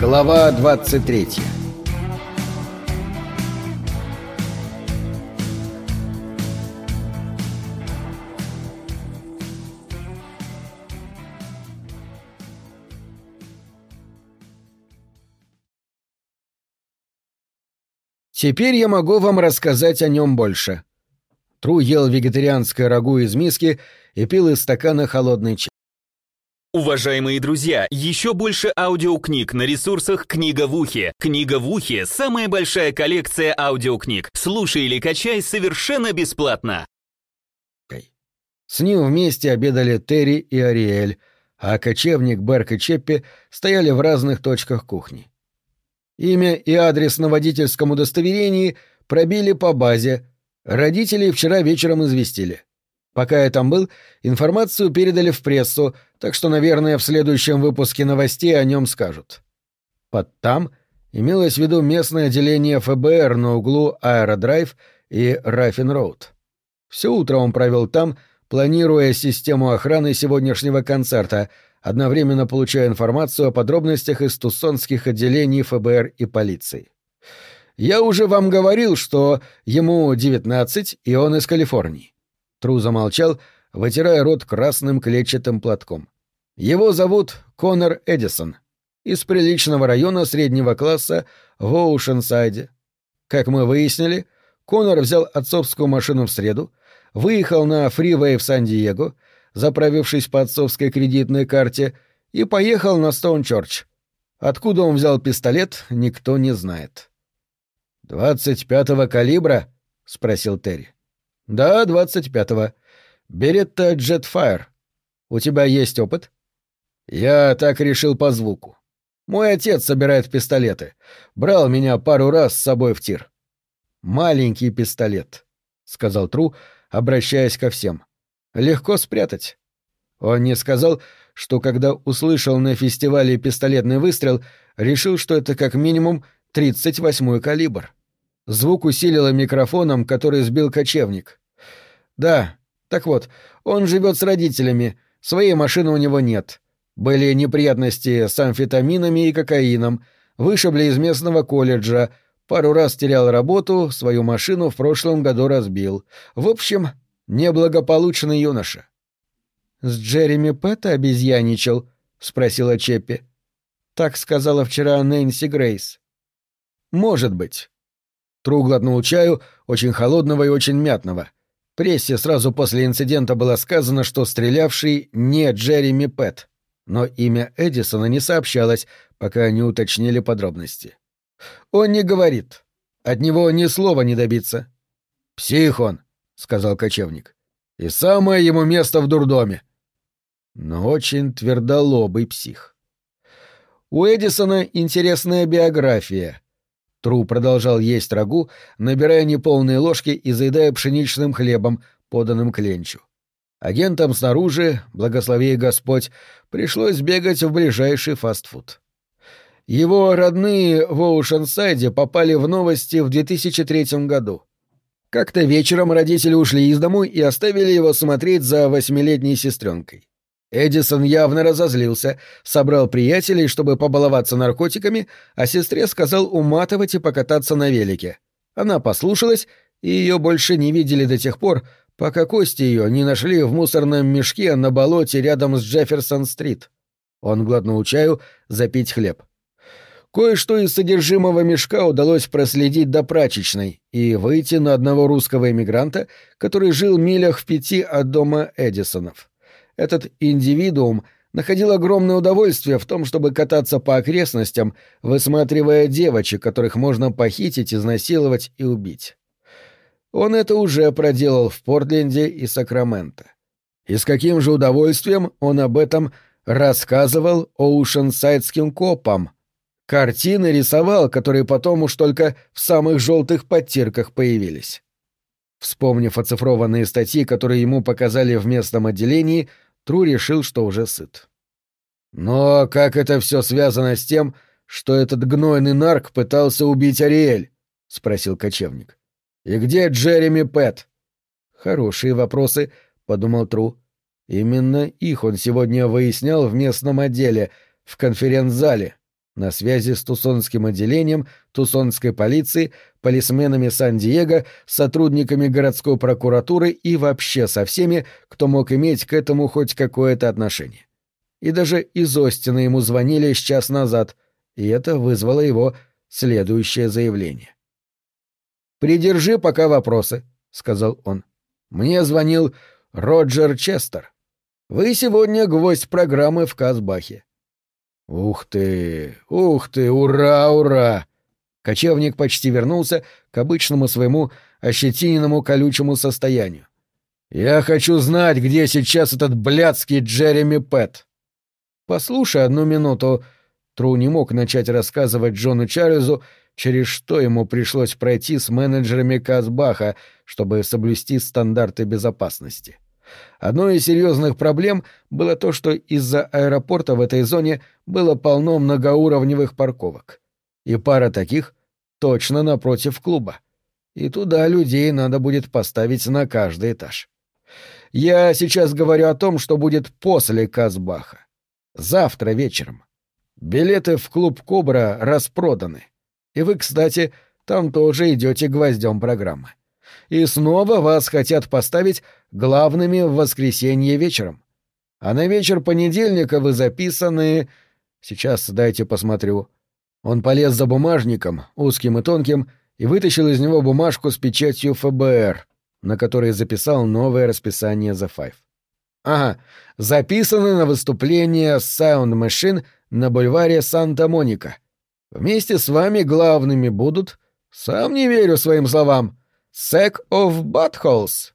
Глава 23 Теперь я могу вам рассказать о нем больше. Тру ел вегетарианское рагу из миски и пил из стакана холодный чай. Уважаемые друзья, еще больше аудиокниг на ресурсах «Книга в ухе». «Книга в ухе» — самая большая коллекция аудиокниг. Слушай или качай совершенно бесплатно. С ним вместе обедали Терри и Ариэль, а кочевник Берк и Чеппи стояли в разных точках кухни. Имя и адрес на водительском удостоверении пробили по базе. Родители вчера вечером известили. Пока я там был, информацию передали в прессу, так что, наверное, в следующем выпуске новостей о нем скажут. Под «там» имелось в виду местное отделение ФБР на углу Аэродрайв и Раффин-Роуд. Все утро он провел там, планируя систему охраны сегодняшнего концерта, одновременно получая информацию о подробностях из тусонских отделений ФБР и полиции. «Я уже вам говорил, что ему 19, и он из Калифорнии. Тру замолчал, вытирая рот красным клетчатым платком. Его зовут Конор Эдисон. Из приличного района среднего класса в Оушенсайде. Как мы выяснили, Конор взял отцовскую машину в среду, выехал на фривей в Сан-Диего, заправившись по отцовской кредитной карте, и поехал на Стоунчорч. Откуда он взял пистолет, никто не знает. «Двадцать пятого калибра?» — спросил Терри. «Да, двадцать пятого. Беретта Джетфайр. У тебя есть опыт?» «Я так решил по звуку. Мой отец собирает пистолеты. Брал меня пару раз с собой в тир». «Маленький пистолет», — сказал Тру, обращаясь ко всем. «Легко спрятать». Он не сказал, что когда услышал на фестивале пистолетный выстрел, решил, что это как минимум 38-й калибр. Звук усилило микрофоном, который сбил кочевник. «Да. Так вот, он живет с родителями, своей машины у него нет. Были неприятности с амфетаминами и кокаином, вышибли из местного колледжа, пару раз терял работу, свою машину в прошлом году разбил. В общем, неблагополучный юноша». «С Джереми Пэта обезьяничал?» — спросила Чеппи. «Так сказала вчера Нэнси Грейс». «Может быть». Тру глотнул чаю, очень холодного и очень мятного — прессе сразу после инцидента было сказано, что стрелявший не Джереми Пэт, но имя Эдисона не сообщалось, пока не уточнили подробности. «Он не говорит. От него ни слова не добиться». «Псих он», — сказал кочевник. «И самое ему место в дурдоме». Но очень твердолобый псих. У Эдисона интересная биография — Тру продолжал есть рагу, набирая неполные ложки и заедая пшеничным хлебом, поданным к ленчу. Агентам снаружи, благослови Господь, пришлось бегать в ближайший фастфуд. Его родные в Оушенсайде попали в новости в 2003 году. Как-то вечером родители ушли из дому и оставили его смотреть за восьмилетней сестренкой. Эдисон явно разозлился, собрал приятелей, чтобы побаловаться наркотиками, а сестре сказал уматывать и покататься на велике. Она послушалась, и ее больше не видели до тех пор, пока кости ее не нашли в мусорном мешке на болоте рядом с Джефферсон-стрит. Он глотнул чаю, запить хлеб. Кое-что из содержимого мешка удалось проследить до прачечной и выйти на одного русского эмигранта, который жил милях в пяти от дома Эдисонов. Этот индивидуум находил огромное удовольствие в том, чтобы кататься по окрестностям, высматривая девочек, которых можно похитить, изнасиловать и убить. Он это уже проделал в Портленде и Сакраменто. И с каким же удовольствием он об этом рассказывал оушенсайдским копам. Картины рисовал, которые потом уж только в самых желтых подтирках появились. Вспомнив оцифрованные статьи, которые ему показали в местном отделении, Тру решил, что уже сыт. «Но как это все связано с тем, что этот гнойный нарк пытался убить Ариэль?» — спросил кочевник. «И где Джереми Пэт?» «Хорошие вопросы», — подумал Тру. «Именно их он сегодня выяснял в местном отделе, в конференц-зале. На связи с Тусонским отделением, Тусонской полиции, полисменами Сан-Диего, сотрудниками городской прокуратуры и вообще со всеми, кто мог иметь к этому хоть какое-то отношение. И даже из Остина ему звонили час назад, и это вызвало его следующее заявление. «Придержи пока вопросы», — сказал он. «Мне звонил Роджер Честер. Вы сегодня гвоздь программы в Казбахе. Ух ты, ух ты, ура, ура! Кочевник почти вернулся к обычному своему ощетиненному колючему состоянию. Я хочу знать, где сейчас этот блядский Джереми Пэт. Послушай одну минуту. Тру не мог начать рассказывать Джону Чарльзу, через что ему пришлось пройти с менеджерами Казбаха, чтобы соблюсти стандарты безопасности. — Одной из серьезных проблем было то, что из-за аэропорта в этой зоне было полно многоуровневых парковок. И пара таких точно напротив клуба. И туда людей надо будет поставить на каждый этаж. Я сейчас говорю о том, что будет после Казбаха. Завтра вечером. Билеты в клуб «Кобра» распроданы. И вы, кстати, там тоже идете гвоздем программы и снова вас хотят поставить главными в воскресенье вечером. А на вечер понедельника вы записаны... Сейчас дайте посмотрю. Он полез за бумажником, узким и тонким, и вытащил из него бумажку с печатью ФБР, на которой записал новое расписание The Five. Ага, записаны на выступление Sound Machine на бульваре Санта-Моника. Вместе с вами главными будут... Сам не верю своим словам. «Sack of buttholes!»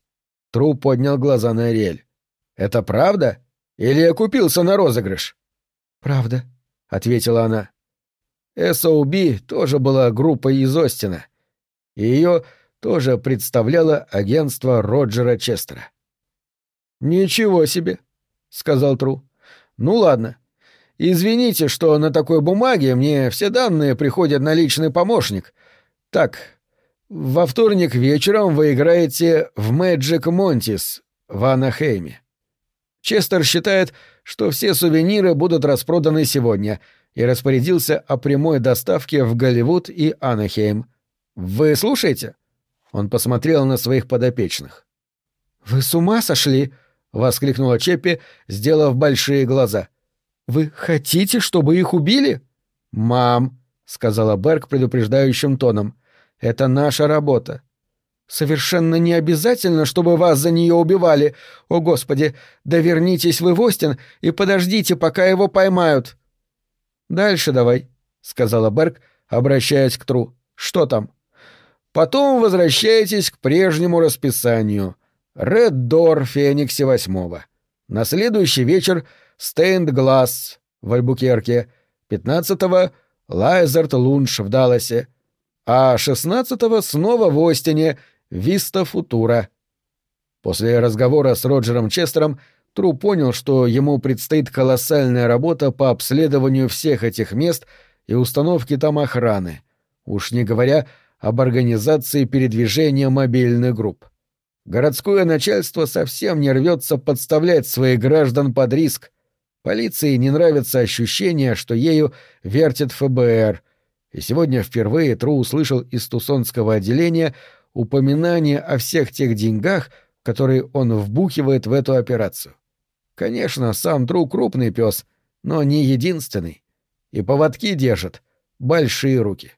Тру поднял глаза на Ариэль. «Это правда? Или я купился на розыгрыш?» «Правда», — ответила она. SOB тоже была группой из Остина, ее тоже представляло агентство Роджера Честера. «Ничего себе», — сказал Тру. «Ну ладно. Извините, что на такой бумаге мне все данные приходят на личный помощник. Так, во вторник вечером вы играете в Magic Montis в Анахейме. Честер считает, что все сувениры будут распроданы сегодня, и распорядился о прямой доставке в Голливуд и Анахейм. Вы слушаете? Он посмотрел на своих подопечных. Вы с ума сошли? воскликнула Чеппи, сделав большие глаза. Вы хотите, чтобы их убили? Мам, сказала Берг предупреждающим тоном. Это наша работа. Совершенно не обязательно, чтобы вас за нее убивали. О, Господи, да вернитесь вы в Остин и подождите, пока его поймают. Дальше давай, сказала Берг, обращаясь к Тру. Что там? Потом возвращаетесь к прежнему расписанию. Ред Дор восьмого. На следующий вечер Стейнд Глаз в Альбукерке. Пятнадцатого Лайзерт Лунш в Далласе а 16-го снова в Остине, Виста Футура. После разговора с Роджером Честером Тру понял, что ему предстоит колоссальная работа по обследованию всех этих мест и установке там охраны, уж не говоря об организации передвижения мобильных групп. Городское начальство совсем не рвется подставлять своих граждан под риск. Полиции не нравится ощущение, что ею вертит ФБР — и сегодня впервые Тру услышал из Тусонского отделения упоминание о всех тех деньгах, которые он вбухивает в эту операцию. Конечно, сам Тру крупный пес, но не единственный. И поводки держит большие руки.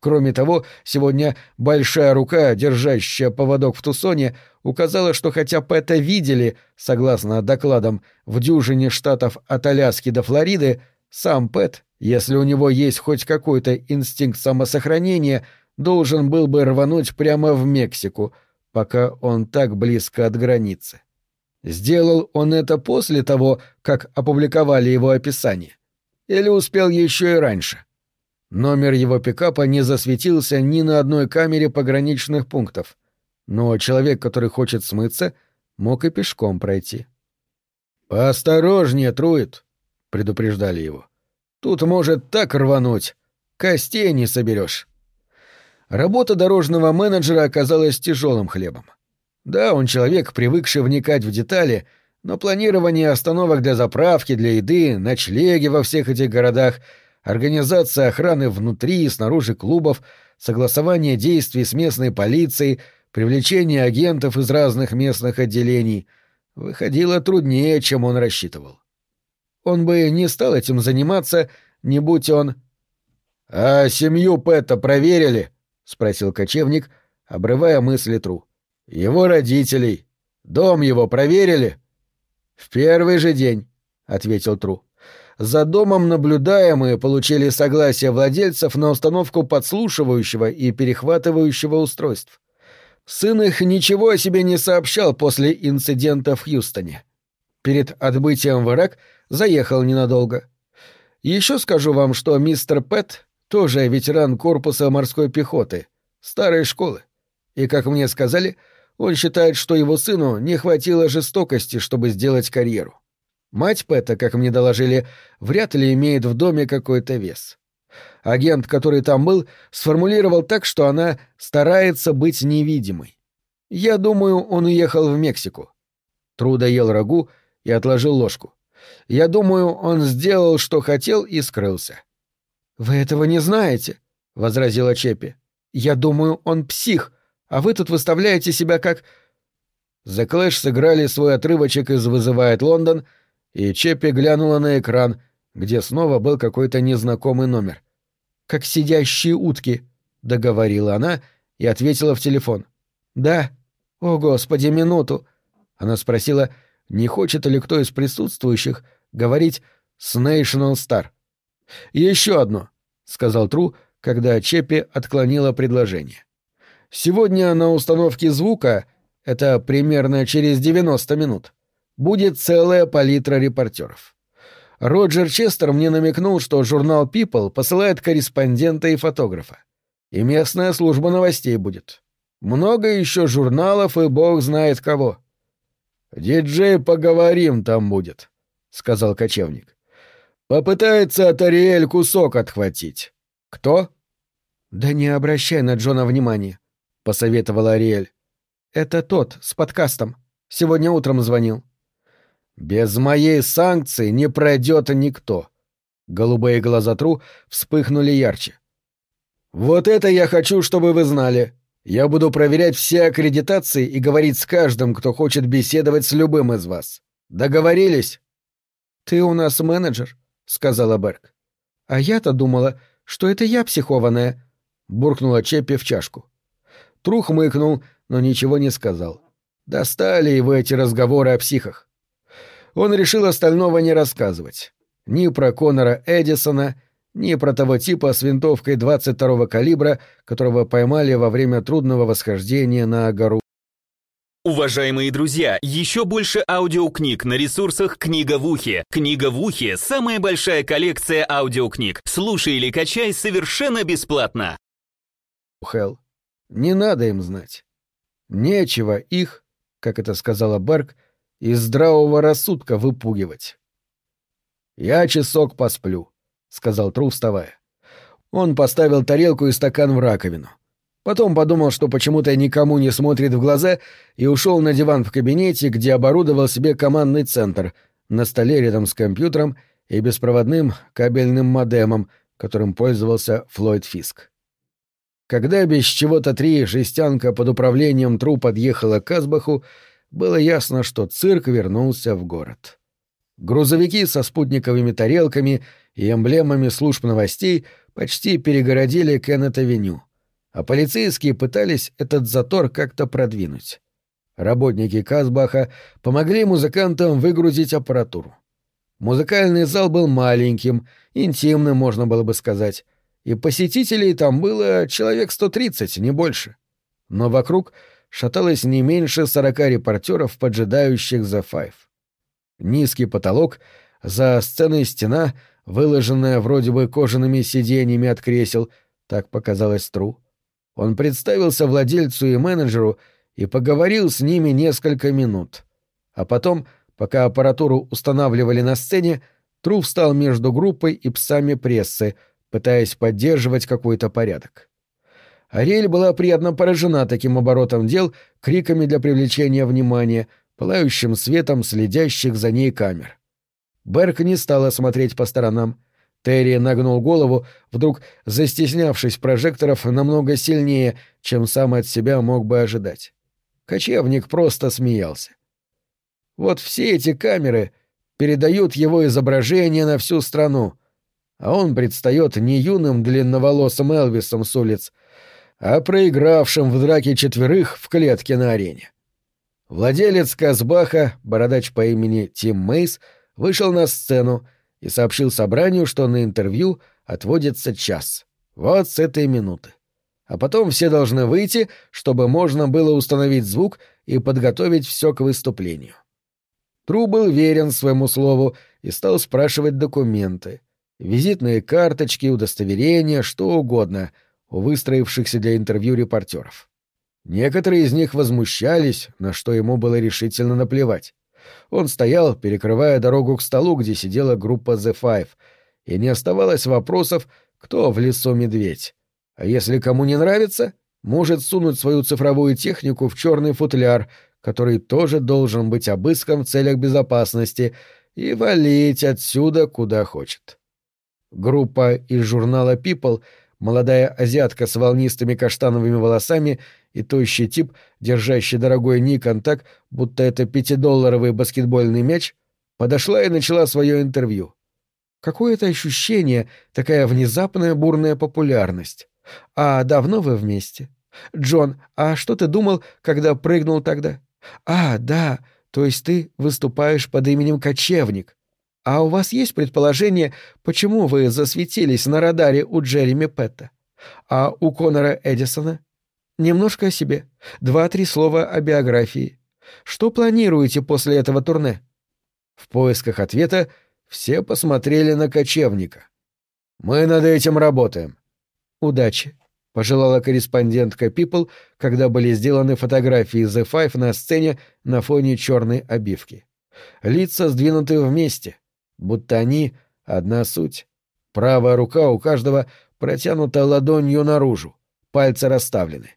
Кроме того, сегодня большая рука, держащая поводок в Тусоне, указала, что хотя Пэта видели, согласно докладам, в дюжине штатов от Аляски до Флориды, сам Пэт если у него есть хоть какой-то инстинкт самосохранения, должен был бы рвануть прямо в Мексику, пока он так близко от границы. Сделал он это после того, как опубликовали его описание? Или успел еще и раньше? Номер его пикапа не засветился ни на одной камере пограничных пунктов, но человек, который хочет смыться, мог и пешком пройти. «Поосторожнее, Труит», — предупреждали его. Тут может так рвануть. Костей не соберешь. Работа дорожного менеджера оказалась тяжелым хлебом. Да, он человек, привыкший вникать в детали, но планирование остановок для заправки, для еды, ночлеги во всех этих городах, организация охраны внутри и снаружи клубов, согласование действий с местной полицией, привлечение агентов из разных местных отделений выходило труднее, чем он рассчитывал. Он бы не стал этим заниматься, не будь он... — А семью Пэта проверили? — спросил кочевник, обрывая мысли Тру. — Его родителей. Дом его проверили? — В первый же день, — ответил Тру. За домом наблюдаемые получили согласие владельцев на установку подслушивающего и перехватывающего устройств. Сын их ничего о себе не сообщал после инцидента в Хьюстоне. Перед отбытием в Ирак заехал ненадолго. Еще скажу вам, что мистер Пэт тоже ветеран корпуса морской пехоты, старой школы. И, как мне сказали, он считает, что его сыну не хватило жестокости, чтобы сделать карьеру. Мать Пэта, как мне доложили, вряд ли имеет в доме какой-то вес. Агент, который там был, сформулировал так, что она старается быть невидимой. Я думаю, он уехал в Мексику. Труда ел рагу и отложил ложку. Я думаю, он сделал, что хотел, и скрылся. «Вы этого не знаете», — возразила Чепи. «Я думаю, он псих, а вы тут выставляете себя как...» The Clash сыграли свой отрывочек из «Вызывает Лондон», и Чеппи глянула на экран, где снова был какой-то незнакомый номер. «Как сидящие утки», — договорила она и ответила в телефон. «Да. О, Господи, минуту!» Она спросила, не хочет ли кто из присутствующих говорить с National Star. «Еще одно», — сказал Тру, когда Чеппи отклонила предложение. «Сегодня на установке звука, это примерно через 90 минут, будет целая палитра репортеров. Роджер Честер мне намекнул, что журнал People посылает корреспондента и фотографа. И местная служба новостей будет. Много еще журналов и бог знает кого. «Диджей поговорим там будет», — сказал кочевник. «Попытается от Ариэль кусок отхватить. Кто?» «Да не обращай на Джона внимания», — посоветовала Ариэль. «Это тот, с подкастом. Сегодня утром звонил. Без моей санкции не пройдет никто. Голубые глаза Тру вспыхнули ярче. Вот это я хочу, чтобы вы знали. Я буду проверять все аккредитации и говорить с каждым, кто хочет беседовать с любым из вас. Договорились? Ты у нас менеджер, сказала Берг. А я-то думала, что это я психованная, буркнула Чеппи в чашку. Тру хмыкнул, но ничего не сказал. Достали его эти разговоры о психах он решил остального не рассказывать. Ни про Конора Эдисона, ни про того типа с винтовкой 22-го калибра, которого поймали во время трудного восхождения на гору. Уважаемые друзья, еще больше аудиокниг на ресурсах «Книга в ухе». «Книга в ухе» — самая большая коллекция аудиокниг. Слушай или качай совершенно бесплатно. Хелл, не надо им знать. Нечего их, как это сказала Барк, — из здравого рассудка выпугивать. «Я часок посплю», — сказал Тру, вставая. Он поставил тарелку и стакан в раковину. Потом подумал, что почему-то никому не смотрит в глаза, и ушел на диван в кабинете, где оборудовал себе командный центр, на столе рядом с компьютером и беспроводным кабельным модемом, которым пользовался Флойд Фиск. Когда без чего-то три жестянка под управлением Тру подъехала к Азбаху, было ясно, что цирк вернулся в город. Грузовики со спутниковыми тарелками и эмблемами служб новостей почти перегородили Кеннет-авеню, а полицейские пытались этот затор как-то продвинуть. Работники Казбаха помогли музыкантам выгрузить аппаратуру. Музыкальный зал был маленьким, интимным, можно было бы сказать, и посетителей там было человек 130, не больше. Но вокруг шаталось не меньше сорока репортеров, поджидающих за Файв. Низкий потолок, за сценой стена, выложенная вроде бы кожаными сиденьями от кресел, так показалось Тру. Он представился владельцу и менеджеру и поговорил с ними несколько минут. А потом, пока аппаратуру устанавливали на сцене, Тру встал между группой и псами прессы, пытаясь поддерживать какой-то порядок. Ариэль была приятно поражена таким оборотом дел, криками для привлечения внимания, пылающим светом следящих за ней камер. Берк не стала смотреть по сторонам. Терри нагнул голову, вдруг застеснявшись прожекторов намного сильнее, чем сам от себя мог бы ожидать. Кочевник просто смеялся. Вот все эти камеры передают его изображение на всю страну, а он предстает не юным длинноволосым Элвисом с улиц, а проигравшим в драке четверых в клетке на арене. Владелец Казбаха, бородач по имени Тим Мейс, вышел на сцену и сообщил собранию, что на интервью отводится час. Вот с этой минуты. А потом все должны выйти, чтобы можно было установить звук и подготовить все к выступлению. Тру был верен своему слову и стал спрашивать документы. Визитные карточки, удостоверения, что угодно у выстроившихся для интервью репортеров. Некоторые из них возмущались, на что ему было решительно наплевать. Он стоял, перекрывая дорогу к столу, где сидела группа The Five, и не оставалось вопросов, кто в лесу медведь. А если кому не нравится, может сунуть свою цифровую технику в черный футляр, который тоже должен быть обыскан в целях безопасности, и валить отсюда куда хочет. Группа из журнала People, молодая азиатка с волнистыми каштановыми волосами и тощий тип, держащий дорогой Никон так, будто это пятидолларовый баскетбольный мяч, подошла и начала свое интервью. Какое-то ощущение, такая внезапная бурная популярность. А давно вы вместе? Джон, а что ты думал, когда прыгнул тогда? А, да, то есть ты выступаешь под именем Кочевник. А у вас есть предположение, почему вы засветились на радаре у Джереми Петта? А у Конора Эдисона? Немножко о себе. Два-три слова о биографии. Что планируете после этого турне? В поисках ответа все посмотрели на кочевника. Мы над этим работаем. Удачи, пожелала корреспондентка People, когда были сделаны фотографии The Five на сцене на фоне черной обивки. Лица сдвинуты вместе, будто они — одна суть. Правая рука у каждого протянута ладонью наружу, пальцы расставлены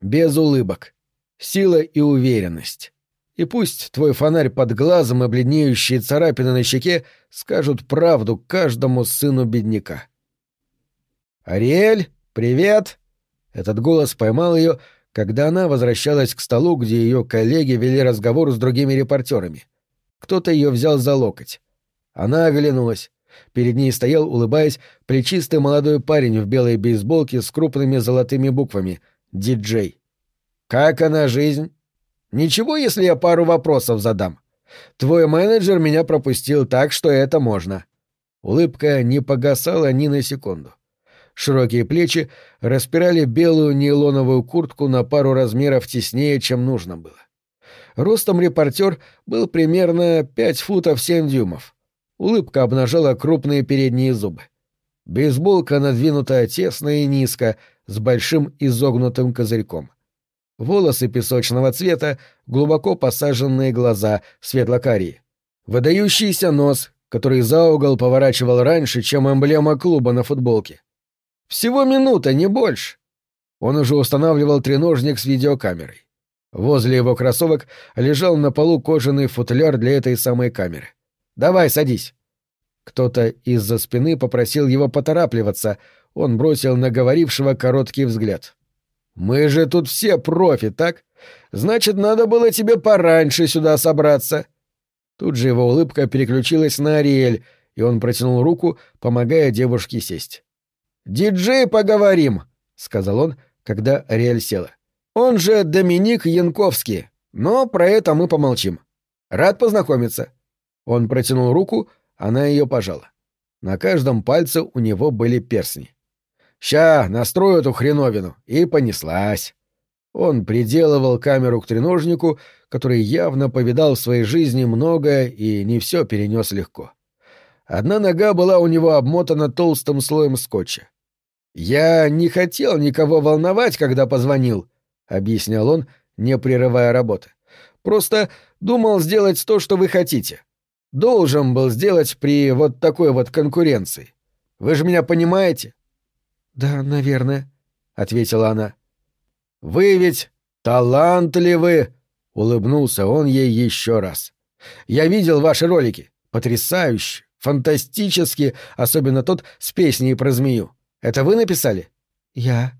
без улыбок, сила и уверенность. И пусть твой фонарь под глазом и бледнеющие царапины на щеке скажут правду каждому сыну бедняка. «Ариэль, привет!» Этот голос поймал ее, когда она возвращалась к столу, где ее коллеги вели разговор с другими репортерами. Кто-то ее взял за локоть. Она оглянулась. Перед ней стоял, улыбаясь, плечистый молодой парень в белой бейсболке с крупными золотыми буквами — диджей. «Как она жизнь?» «Ничего, если я пару вопросов задам. Твой менеджер меня пропустил так, что это можно». Улыбка не погасала ни на секунду. Широкие плечи распирали белую нейлоновую куртку на пару размеров теснее, чем нужно было. Ростом репортер был примерно пять футов семь дюймов. Улыбка обнажала крупные передние зубы. Бейсболка надвинута тесно и низко, с большим изогнутым козырьком. Волосы песочного цвета, глубоко посаженные глаза, светло-карие. Выдающийся нос, который за угол поворачивал раньше, чем эмблема клуба на футболке. Всего минута, не больше. Он уже устанавливал треножник с видеокамерой. Возле его кроссовок лежал на полу кожаный футляр для этой самой камеры. «Давай, садись». Кто-то из-за спины попросил его поторапливаться, он бросил на говорившего короткий взгляд. «Мы же тут все профи, так? Значит, надо было тебе пораньше сюда собраться». Тут же его улыбка переключилась на Ариэль, и он протянул руку, помогая девушке сесть. «Диджей поговорим», — сказал он, когда Ариэль села. «Он же Доминик Янковский, но про это мы помолчим. Рад познакомиться». Он протянул руку, она ее пожала. На каждом пальце у него были перстни. Ща, настрою эту хреновину. И понеслась. Он приделывал камеру к треножнику, который явно повидал в своей жизни многое и не все перенес легко. Одна нога была у него обмотана толстым слоем скотча. «Я не хотел никого волновать, когда позвонил», — объяснял он, не прерывая работы. «Просто думал сделать то, что вы хотите. Должен был сделать при вот такой вот конкуренции. Вы же меня понимаете?» «Да, наверное», — ответила она. «Вы ведь талантливы!» — улыбнулся он ей еще раз. «Я видел ваши ролики. Потрясающе! Фантастически, особенно тот с песней про змею. Это вы написали? Я.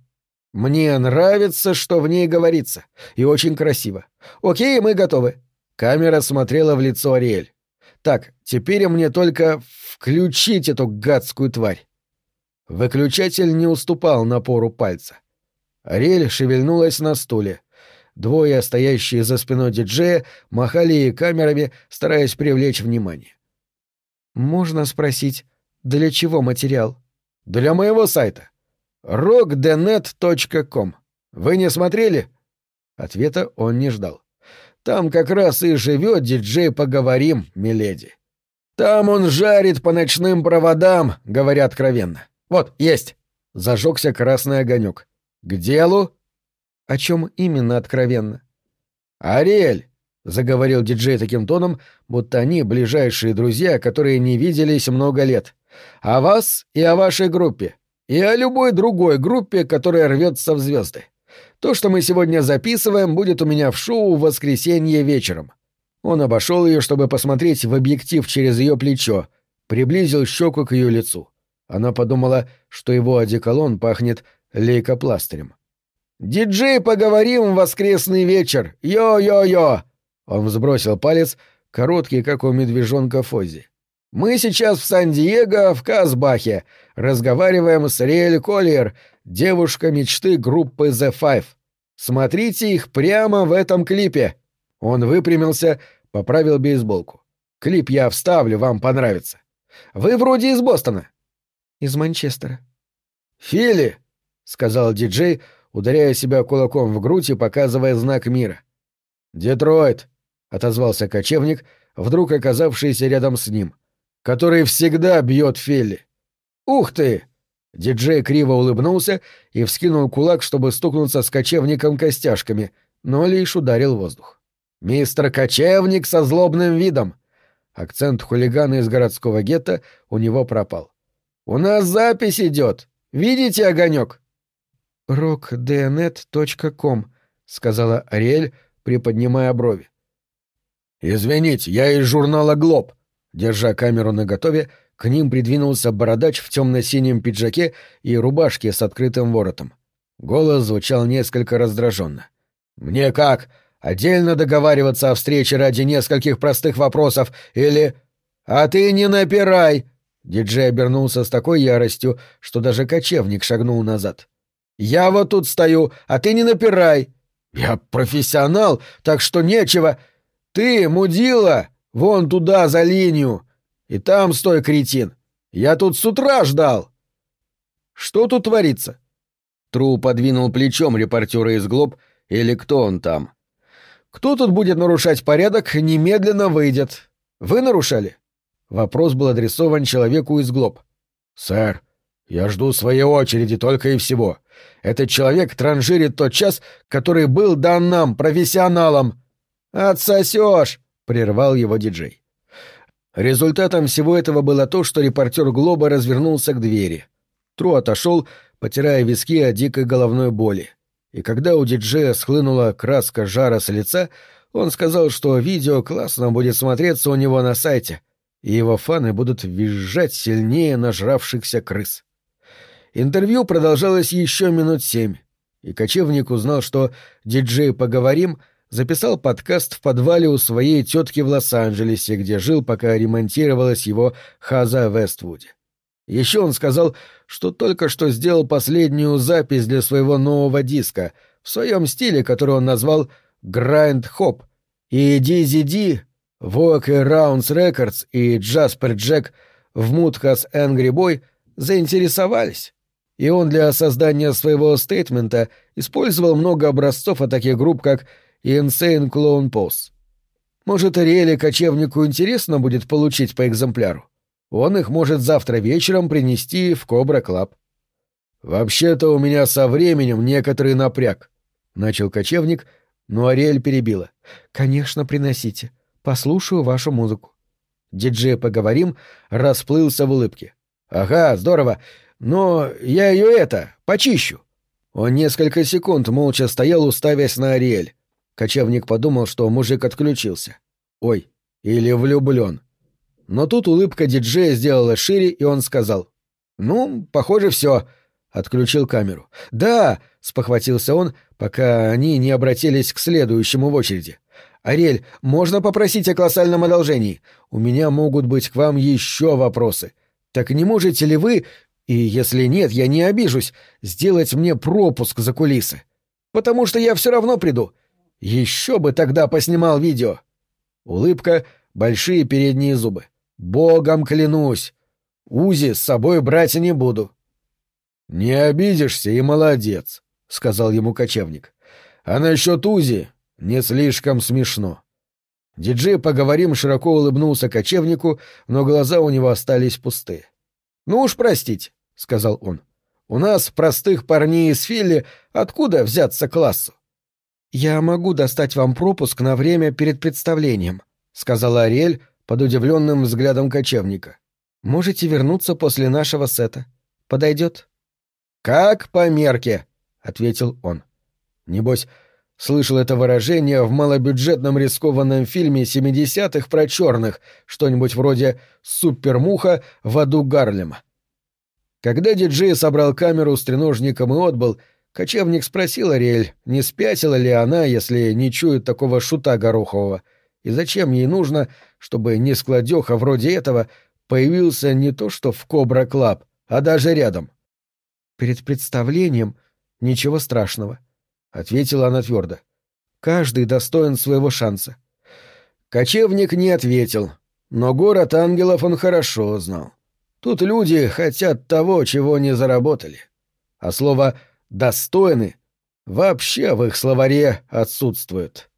Мне нравится, что в ней говорится. И очень красиво. Окей, мы готовы. Камера смотрела в лицо Ариэль. Так, теперь мне только включить эту гадскую тварь. Выключатель не уступал напору пальца. Ариэль шевельнулась на стуле. Двое, стоящие за спиной диджея, махали камерами, стараясь привлечь внимание. «Можно спросить, для чего материал?» «Для моего сайта. rockdenet.com. Вы не смотрели?» Ответа он не ждал. «Там как раз и живет диджей «Поговорим», миледи. Там он жарит по ночным проводам, говоря откровенно. Вот, есть!» Зажегся красный огонек. «К делу?» О чем именно откровенно? «Ариэль!» — заговорил диджей таким тоном, будто они ближайшие друзья, которые не виделись много лет. «О вас и о вашей группе. И о любой другой группе, которая рвется в звезды. То, что мы сегодня записываем, будет у меня в шоу в воскресенье вечером». Он обошел ее, чтобы посмотреть в объектив через ее плечо, приблизил щеку к ее лицу. Она подумала, что его одеколон пахнет лейкопластырем. «Диджей, поговорим в воскресный вечер! Йо-йо-йо!» Он взбросил палец, короткий, как у медвежонка Фози. «Мы сейчас в Сан-Диего, в Казбахе. Разговариваем с Риэль Коллиер, девушка мечты группы The Five. Смотрите их прямо в этом клипе!» Он выпрямился, поправил бейсболку. «Клип я вставлю, вам понравится. Вы вроде из Бостона». «Из Манчестера». «Фили!» — сказал диджей, — ударяя себя кулаком в грудь и показывая знак мира. «Детройт», — отозвался кочевник, вдруг оказавшийся рядом с ним, который всегда бьет Фелли. «Ух ты!» Диджей криво улыбнулся и вскинул кулак, чтобы стукнуться с кочевником костяшками, но лишь ударил воздух. «Мистер Кочевник со злобным видом!» Акцент хулигана из городского гетто у него пропал. «У нас запись идет! Видите огонек?» rockdnet.com», — сказала Ариэль, приподнимая брови. «Извините, я из журнала «Глоб». Держа камеру наготове, к ним придвинулся бородач в темно-синем пиджаке и рубашке с открытым воротом. Голос звучал несколько раздраженно. «Мне как? Отдельно договариваться о встрече ради нескольких простых вопросов или...» «А ты не напирай!» Диджей обернулся с такой яростью, что даже кочевник шагнул назад. Я вот тут стою, а ты не напирай. Я профессионал, так что нечего. Ты, мудила, вон туда, за линию. И там стой, кретин. Я тут с утра ждал. Что тут творится? Тру подвинул плечом репортера из Глоб, или кто он там. Кто тут будет нарушать порядок, немедленно выйдет. Вы нарушали? Вопрос был адресован человеку из Глоб. Сэр, я жду своей очереди только и всего. Этот человек транжирит тот час, который был дан нам, профессионалам. Отсосешь! прервал его диджей. Результатом всего этого было то, что репортер Глоба развернулся к двери. Тру отошел, потирая виски от дикой головной боли. И когда у диджея схлынула краска жара с лица, он сказал, что видео классно будет смотреться у него на сайте, и его фаны будут визжать сильнее нажравшихся крыс. Интервью продолжалось еще минут семь, и кочевник узнал, что диджей «Поговорим» записал подкаст в подвале у своей тетки в Лос-Анджелесе, где жил, пока ремонтировалась его хаза в Вествуде. Еще он сказал, что только что сделал последнюю запись для своего нового диска в своем стиле, который он назвал «Грайнд Хоп», и DZD, Walk Rounds Records и Джаспер Джек в Мутхас Angry Boy заинтересовались и он для создания своего стейтмента использовал много образцов от таких групп, как Insane Clone Pose. Может, Ариэле кочевнику интересно будет получить по экземпляру? Он их может завтра вечером принести в Кобра Клаб. «Вообще-то у меня со временем некоторый напряг», — начал кочевник, но Ариэль перебила. «Конечно, приносите. Послушаю вашу музыку». Диджей «Поговорим» расплылся в улыбке. «Ага, здорово. Но я ее это, почищу. Он несколько секунд молча стоял, уставясь на Ариэль. Кочевник подумал, что мужик отключился. Ой, или влюблен. Но тут улыбка диджея сделала шире, и он сказал. «Ну, похоже, все. Отключил камеру. «Да!» — спохватился он, пока они не обратились к следующему в очереди. «Ариэль, можно попросить о колоссальном одолжении? У меня могут быть к вам еще вопросы. Так не можете ли вы, и если нет, я не обижусь, сделать мне пропуск за кулисы? Потому что я все равно приду. Еще бы тогда поснимал видео!» Улыбка, большие передние зубы. «Богом клянусь! Узи с собой брать не буду. «Не обидишься и молодец», — сказал ему кочевник. «А насчет Узи не слишком смешно». Диджей, поговорим, широко улыбнулся кочевнику, но глаза у него остались пустые. «Ну уж простите», — сказал он. «У нас, простых парней из Филли, откуда взяться классу?» «Я могу достать вам пропуск на время перед представлением», — сказала Ариэль под удивленным взглядом кочевника. «Можете вернуться после нашего сета. Подойдет?» «Как по мерке», — ответил он. Небось, слышал это выражение в малобюджетном рискованном фильме 70-х про черных, что-нибудь вроде «Супермуха в аду Гарлема». Когда диджей собрал камеру с треножником и отбыл, кочевник спросил Ариэль, не спятила ли она, если не чует такого шута Горохового, и зачем ей нужно, чтобы нескладеха вроде этого появился не то что в Кобра Клаб, а даже рядом. Перед представлением ничего страшного, ответила она твердо. Каждый достоин своего шанса. Кочевник не ответил, но город ангелов он хорошо знал. Тут люди хотят того, чего не заработали. А слово «достойны» вообще в их словаре отсутствует.